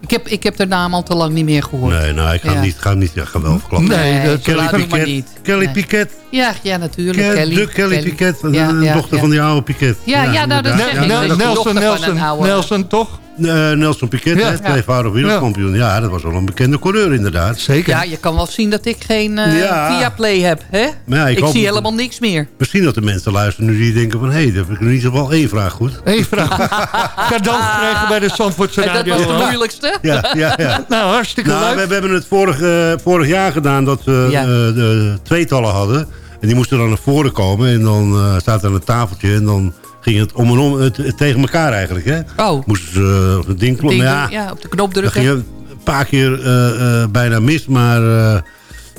Ik heb, ik heb haar naam al te lang niet meer gehoord. Nee, nou, ik ga Ja. niet, ga niet ja, ga wel verklappen. Nee, dat- laat me maar niet. Kelly Nee. Piquet. Ja, ja natuurlijk. Ke- Kelly, de Kelly, Piquet, de Ja, ja, dochter ja. van die oude Piquet. Ja, ja, nou, dat zeg ik. Dat dat. Nelson, Nelson, oude- Nelson, toch? Eh, Nelson Piquet, Ja. hè, tweevoudig wereldkampioen. Ja, dat was wel een bekende coureur inderdaad. Zeker. Ja, je kan wel zien dat ik geen eh Ja. Viaplay heb. Hè? Maar ja, ik ik hoop zie dat- helemaal niks meer. Misschien dat de mensen luisteren nu die denken van... hé, hey, dan heb ik in ieder geval één vraag goed. Eén vraag. Cadeau gekregen bij de Zandvoortse En dat Radio. was de moeilijkste. Ja, ja, ja. Nou, hartstikke Nou, leuk. we, we hebben het vorig, eh, vorig jaar gedaan dat we Ja. eh, de tweetallen hadden. En die moesten dan naar voren komen. En dan eh staat er een tafeltje. En dan ging het om en om het, het tegen elkaar eigenlijk. Hè? Oh, Moesten ze eh, op het ding kloppen. doen, ja, ja, op de knop dat drukken. ging een paar keer eh, eh, bijna mis. Maar, eh,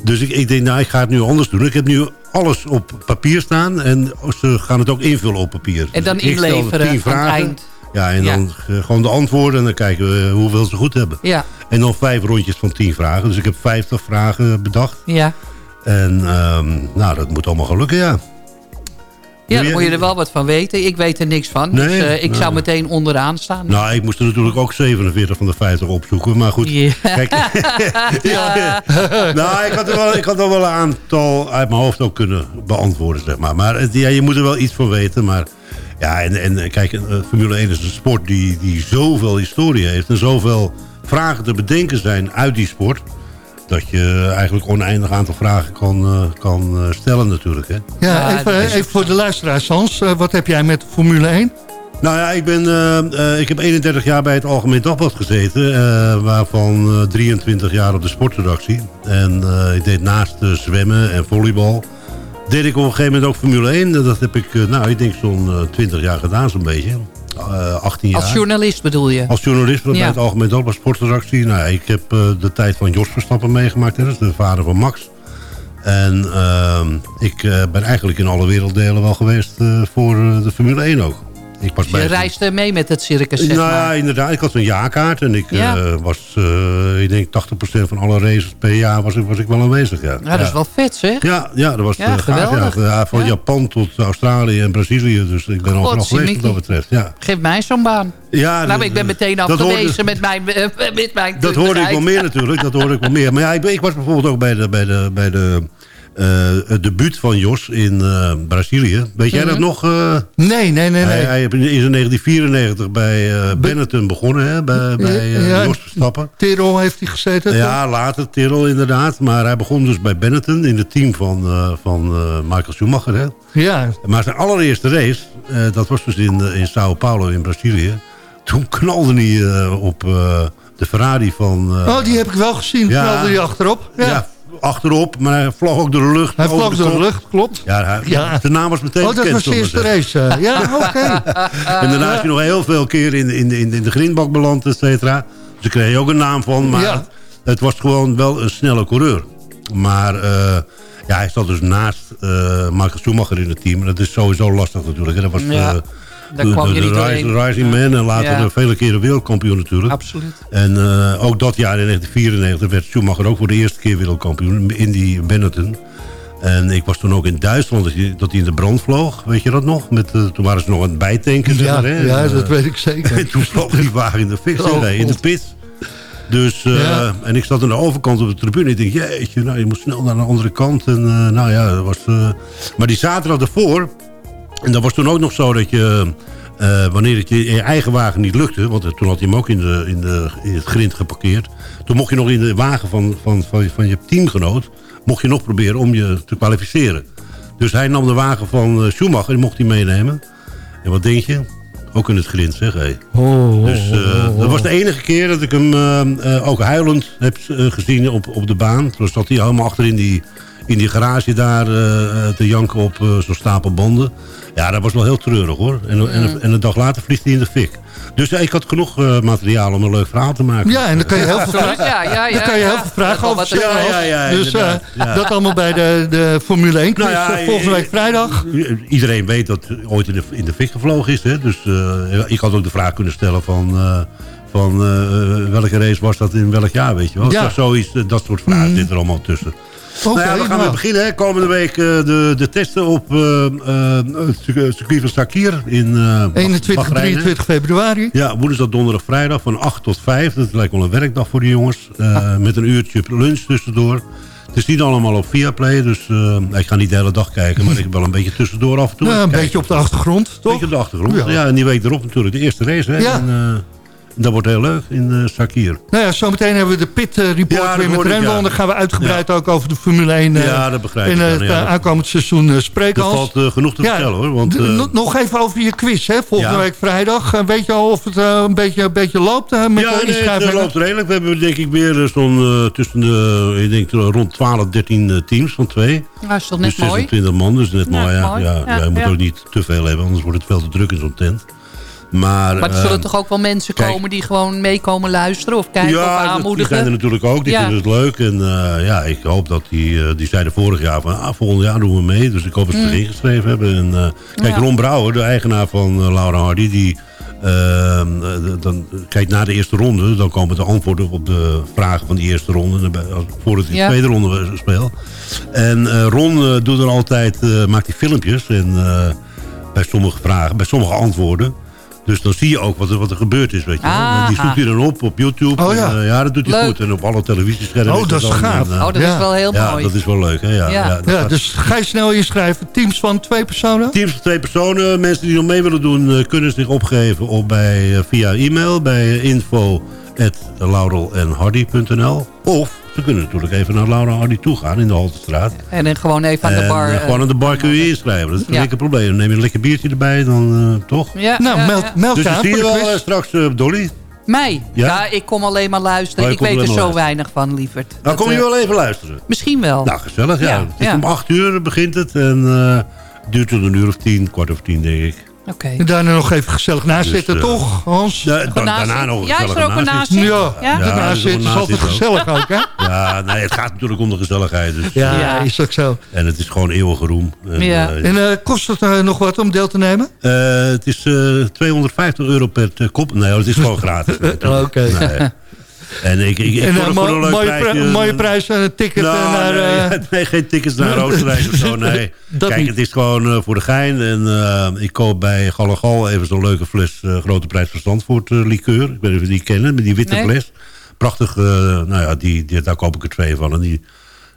dus ik, ik denk, nou, ik ga het nu anders doen. Ik heb nu alles op papier staan. En ze gaan het ook invullen op papier. En dan Dus stel inleveren tien aan het vragen. eind. Ja, en dan eh, gewoon de antwoorden. En dan kijken we hoeveel ze goed hebben. Ja, En dan vijf rondjes van tien vragen. Dus ik heb vijftig vragen bedacht. ja. En ehm, nou, dat moet allemaal gaan lukken, ja. Ja, dan moet je er wel wat van weten. Ik weet er niks van. Nee, dus eh, ik nou. zou meteen onderaan staan. Nou, ik moest er natuurlijk ook 47 van de 50 opzoeken. Maar goed, kijk. ja. nou, ik had, er wel, ik had er wel een aantal uit mijn hoofd ook kunnen beantwoorden, zeg maar. Maar het- ja, je moet er wel iets van weten. Maar ja, en, en kijk, eh, Formule 1 is een sport die, die zoveel historie heeft. En zoveel vragen te bedenken zijn uit die sport. Dat je eigenlijk oneindig aantal vragen kan, eh, kan eh, stellen natuurlijk, hè. Ja, Ja, even, even voor de luisteraars, Hans. Eh, wat heb jij met Formule 1? Nou ja, ik, ben, eh, eh, ik heb 31 jaar bij het Algemeen Dagblad gezeten. eh, waarvan eh, 23 jaar op de sportredactie. En eh, ik deed naast zwemmen en volleybal... deed ik op een gegeven moment ook Formule 1. En Dat heb ik, nou, ik denk zo'n eh, 20 jaar gedaan zo'n beetje. Eh 18 jaar. Als journalist bedoel je? Als journalist bij Ja. het Algemeen Dagblad sportredactie. Nou, ik heb eh, de tijd van Jos Verstappen meegemaakt. hè. Dat is de vader van Max. En ehm, ik eh, ben eigenlijk in alle werelddelen wel geweest eh, voor eh, de Formule 1 ook. Ik was bij Je reisde mee met het circus, zeg nou maar. inderdaad. Ik had een jaarkaart en ik Ja. eh, was, eh, ik denk 80% van alle races per jaar was, ik- was ik wel aanwezig. Ja, Ja, dat is wel vet, zeg. Ja, ja, dat was Ja, eh, geweldig. Ja. Van Ja. Japan tot Australië en Brazilië. Dus ik ben overal geweest wat dat betreft. Ja. Geef mij zo'n baan. Ja, nou, ik ben meteen afgewezen met mijn, met mijn Dat hoorde ik wel meer natuurlijk. Dat hoorde ik wel meer. Maar ja, ik, ik was bijvoorbeeld ook bij de, bij de, bij de het debuut van Jos in eh, Brazilië. Weet jij dat Mhm. nog? eh? Nee, nee, nee. nee. Hij, hij is in 1994 bij eh Benetton begonnen, hè, bij, bij eh, Ja, Jos Verstappen. Tirol heeft hij gezeten. toch? Ja, later Tyrrell inderdaad. Maar hij begon dus bij Benetton in het team van, eh, van eh, Michael Schumacher. Hè. Ja. Maar zijn allereerste race, eh, dat was dus in, eh, in Sao Paulo in Brazilië. Toen knalde hij eh, op eh, de Ferrari van... eh, Oh, die heb ik wel gezien. Ja. Knalde die achterop. Ja. ja, achterop, maar hij vloog ook door de lucht. Hij vloog door de lucht, klopt. Ja, hij, Ja. zijn naam was meteen Oh, dat bekend, was de eerste race. eh. Ja, oké. En daarna is hij nog heel veel keer in, in, in, in de grindbak beland, et cetera. Dus daar kreeg je ook een naam van. Maar Ja. het, het was gewoon wel een snelle coureur. Maar eh, ja, hij zat dus naast eh Michael Schumacher in het team. En dat is sowieso lastig natuurlijk. Dat was Ja, eh, daar de, kwam de, je de niet rising, doorheen. rising man. En later Ja. de vele keren wereldkampioen natuurlijk. Absoluut. En eh, ook dat jaar in 1994 werd Schumacher ook voor de eerste keer wereldkampioen in die Benetton. En ik was toen ook in Duitsland dat hij, dat hij in de brand vloog. Weet je dat nog? Met, eh, toen waren ze nog aan het bijtanken. zeg Ja, maar, hè. ja, En, dat eh, weet ik zeker. en toen vloog die wagen in de fik, Oh, in de pit. Dus, eh, Ja. en ik zat aan de overkant op de tribune. Ik denk, jeetje, nou, je moet snel naar de andere kant. En eh, nou ja, dat was... eh, maar die zaterdag ervoor... En dat was toen ook nog zo dat je... eh, wanneer het je je eigen wagen niet lukte... want toen had hij hem ook in, de, in, de, in het grind geparkeerd... toen mocht je nog in de wagen van, van, van, van je teamgenoot... mocht je nog proberen om je te kwalificeren. Dus hij nam de wagen van eh, Schumacher, die mocht hij meenemen. En wat denk je? Ook in het grind, zeg. Hé. Oh, Dus eh, dat was de enige keer dat ik hem eh, eh, ook huilend heb eh, gezien op, op de baan. Toen zat hij helemaal achter in die, in die garage daar eh, eh, te janken op eh, zo'n stapel banden. Ja, dat was wel heel treurig hoor. En, en, en een dag later vliegt hij in de fik. Dus ja, ik had genoeg eh, materiaal om een leuk verhaal te maken. Ja, en dan kan je heel veel vragen, ja, ja, ja, dan kan je heel veel vragen over stellen. Ja, ja, ja, dus eh, dat allemaal bij de, de Formule 1 quiz Nou ja, eh, volgende week vrijdag. Iedereen weet dat het ooit in de, in de fik gevlogen is. Hè? Dus eh, ik had ook de vraag kunnen stellen van... eh, van eh, welke race was dat in welk jaar, weet je wel. Ja. Zoiets, eh, dat soort vragen zitten er allemaal tussen. Nou ja, we gaan nou. weer beginnen. Hè. Komende week eh, de, de testen op eh, eh, het circuit- van Sakir in eh 21, Bahrein, hè. 23 februari. Ja, woensdag, donderdag, vrijdag van 8 tot 5. Dat lijkt wel een werkdag voor de jongens. Ah. Met een uurtje lunch tussendoor. Het is niet allemaal op Viaplay, dus ik ga niet de hele dag kijken. Maar ik heb wel een beetje tussendoor af en toe. Nou, een kijken. beetje op de achtergrond, Een toch? beetje op de achtergrond. Ja. Ja. en die week erop natuurlijk de eerste race. Hè? Ja. En, dat wordt heel leuk in eh Sakir. Nou ja, zometeen hebben we de pit eh, report Ja, dat weer met ja. Dan gaan we uitgebreid ook over de Formule 1 eh, Ja, dat begrijp in het Ja, dat- aankomend seizoen eh, spreken. Er Hans. valt genoeg te Ja, vertellen hoor. Want, eh, nog- even over je quiz, hè? Volgende Ja. week vrijdag. Weet je al of het een, beetje, een beetje loopt met ja, de nee, het loopt redelijk. We hebben denk ik weer zo'n eh, tussen de, ik denk rond 12, 13 eh, teams van twee. Ja, is toch net dus mooi? 26 man, dus net Ja, mooi. Ja, mooi. ja, Ja, ja, je moet ook niet te veel hebben, anders wordt het veel te druk in zo'n tent. Maar, Maar er zullen toch ook wel mensen kijk. komen die gewoon meekomen luisteren of kijken of ja, dat- die aanmoedigen? zijn er natuurlijk ook. Die Ja. vinden het leuk. En eh, ja, ik hoop dat die... eh, die zeiden vorig jaar van... Ah, volgend jaar doen we mee. Dus ik hoop dat ze Mm. erin geschreven hebben. En, eh, kijk, Ja. Ron Brouwer, de eigenaar van Laura Hardy... die eh, eh, dan, kijk, na de eerste ronde... dan komen de antwoorden op de vragen van die eerste ronde... Ja. de tweede ronde speelt. En Ron doet er altijd... maakt hij filmpjes. En bij sommige vragen, bij sommige antwoorden... Dus dan zie je ook wat er, wat er gebeurd is, weet je wel. En Die zoekt hij dan op op YouTube. Oh ja. En, eh, ja, dat doet hij Leuk. goed. En op alle televisieschermen. Oh, dat is gaaf. En, eh, Oh, dat Ja. is wel heel ja, mooi. dat is wel leuk. Hè? Ja, Ja. ja. Ja, gaat- dus ga je snel inschrijven. Teams van twee personen? Teams van twee personen. Mensen die nog mee willen doen, eh, kunnen zich opgeven op bij, via e-mail bij info.laurelenhardy.nl Of ze kunnen natuurlijk even naar Laura Hardy toe gaan in de Haltestraat. En dan gewoon even aan de En, bar. eh, eh, gewoon aan de bar kun je inschrijven. Dat is geen Ja. enkel probleem. Dan neem je een lekker biertje erbij, dan eh, toch? ja, Nou, meld, meld Dus je dan aan zie je wel eh, straks eh, Dolly. Mij? Ja? Ja? ik kom alleen maar luisteren. Oh, ik weet er zo weinig van, lieverd. Nou, Dat, kom je eh, wel even luisteren. Misschien wel. Nou, gezellig, ja. Ja, het is ja. om acht uur begint het en eh duurt tot een uur of tien, kwart over tien, denk ik. Oké. En daarna nog even gezellig naast Dus, zitten, eh, toch, Hans? Da- daarna nog een Ja, is er ook een naast. naast? Ja, Ja? de Ja, naast is ook zitten is altijd gezellig ook, hè? Ja, nee, het gaat natuurlijk om de gezelligheid. Dus, Ja, Ja. is ook zo. En het is gewoon eeuwige roem. En, Ja. eh, En eh, kost het eh, nog wat om deel te nemen? eh, het is eh 250 euro per eh, kop. Nee, het is gewoon gratis. Oh, Oké. Nee. En ik, ik, ik En voor, eh, een- voor een mo- leuk mooie, prijsje, pri- mooie prijs, een ticket eh, Nou, naar... nee, eh, nee, geen tickets naar Oostenrijk of zo, nee. Dat Kijk, niet. het is gewoon eh, voor de gein. En eh, ik koop bij Gallegal even zo'n leuke fles eh, Grote Prijs van Zandvoort eh, liqueur. Ik weet niet of je die kennen, met die witte Nee. fles. Prachtig, eh, nou ja, die, die, daar koop ik er twee van. En die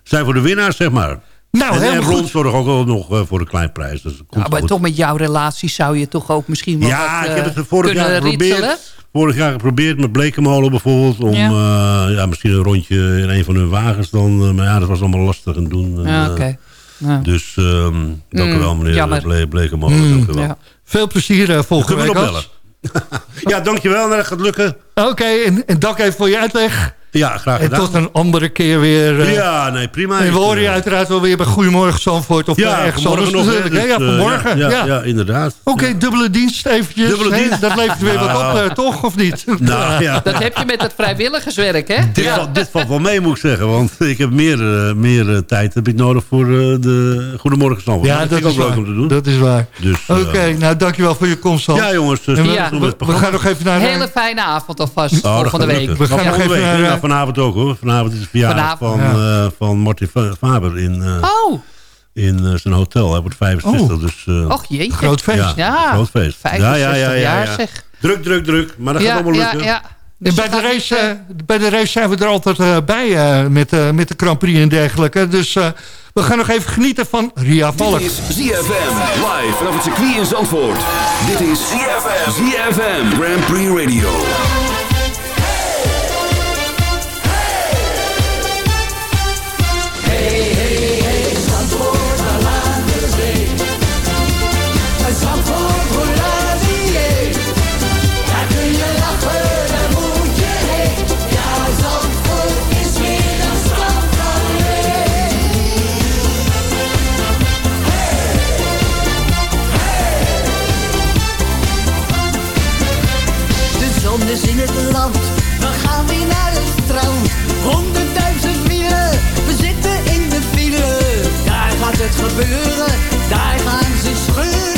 zijn voor de winnaars, zeg maar. Nou, en, en Ron zorgt ook wel nog eh, voor een klein prijs. Dus komt Ja, maar goed. toch met jouw relatie zou je toch ook misschien wel Ja, wat, ik heb eh, het vorig kunnen jaar ritselen? geprobeerd. Vorig jaar geprobeerd met Blekemolen bijvoorbeeld. Om Ja. ja. ja, misschien een rondje in een van hun wagens. Dan, eh, maar ja, dat was allemaal lastig aan doen. En, Ja, eh, oké. Ja. Dus ehm dank u Mm, wel meneer. Ble Blekemolen. dank u wel. Ja. Veel plezier uh, volgende week. kunnen we Hans. opbellen. ja, dankjewel. Nou, Dat gaat lukken. Oké, en, en dank even voor je uitleg. Ja, graag En gedaan. tot een andere keer weer. eh, ja, nee, prima. En we horen je Eh, uiteraard wel weer bij Goedemorgen Zandvoort. Of ja, eh, ergens vanmorgen anders nog. natuurlijk. dus, ja, eh, vanmorgen. Ja, ja. ja, inderdaad. Oké, dubbele dienst eventjes. Dubbele dienst. Dat levert weer wat op, Nou. eh, toch? Of niet? Nou, ja. Dat heb je met het vrijwilligerswerk, hè? Dit, valt, dit valt wel mee, moet ik zeggen. Want ik heb meer, eh, meer eh, tijd heb ik nodig voor eh, de Goedemorgen Zandvoort. Ja, dat is ook leuk om te doen. Dat is waar. Dus, eh, Oké, nou dankjewel voor je komst, Hans. Ja, jongens. Dus En we, Ja. gaan nog even naar... eh, Hele fijne avond alvast Oh, volgende week. We gaan nog even naar, ja, eh, vanavond ook hoor. Vanavond is het verjaardag Vanavond, van, eh, van Martin Fa- Faber in, eh, Oh, in eh, zijn hotel. Hij wordt 65, dus... eh, och jeetje. Groot feest. ja, Ja, groot feest. 65 jaar, zeg. Druk, druk, druk. Maar dat gaat Ja, allemaal ja, lukken. ja. Dus bij, de race, niet, bij de race zijn we er altijd eh, bij eh, met, eh, met de Grand Prix en dergelijke. Dus eh, we gaan nog even genieten van Ria Valk. Dit is ZFM. Live vanaf het circuit in Zandvoort. Dit is ZFM. ZFM. Grand Prix Radio. In het land, we gaan weer naar het strand. Honderdduizend mielen, we zitten in de file. Daar gaat het gebeuren, daar gaan ze scheuren.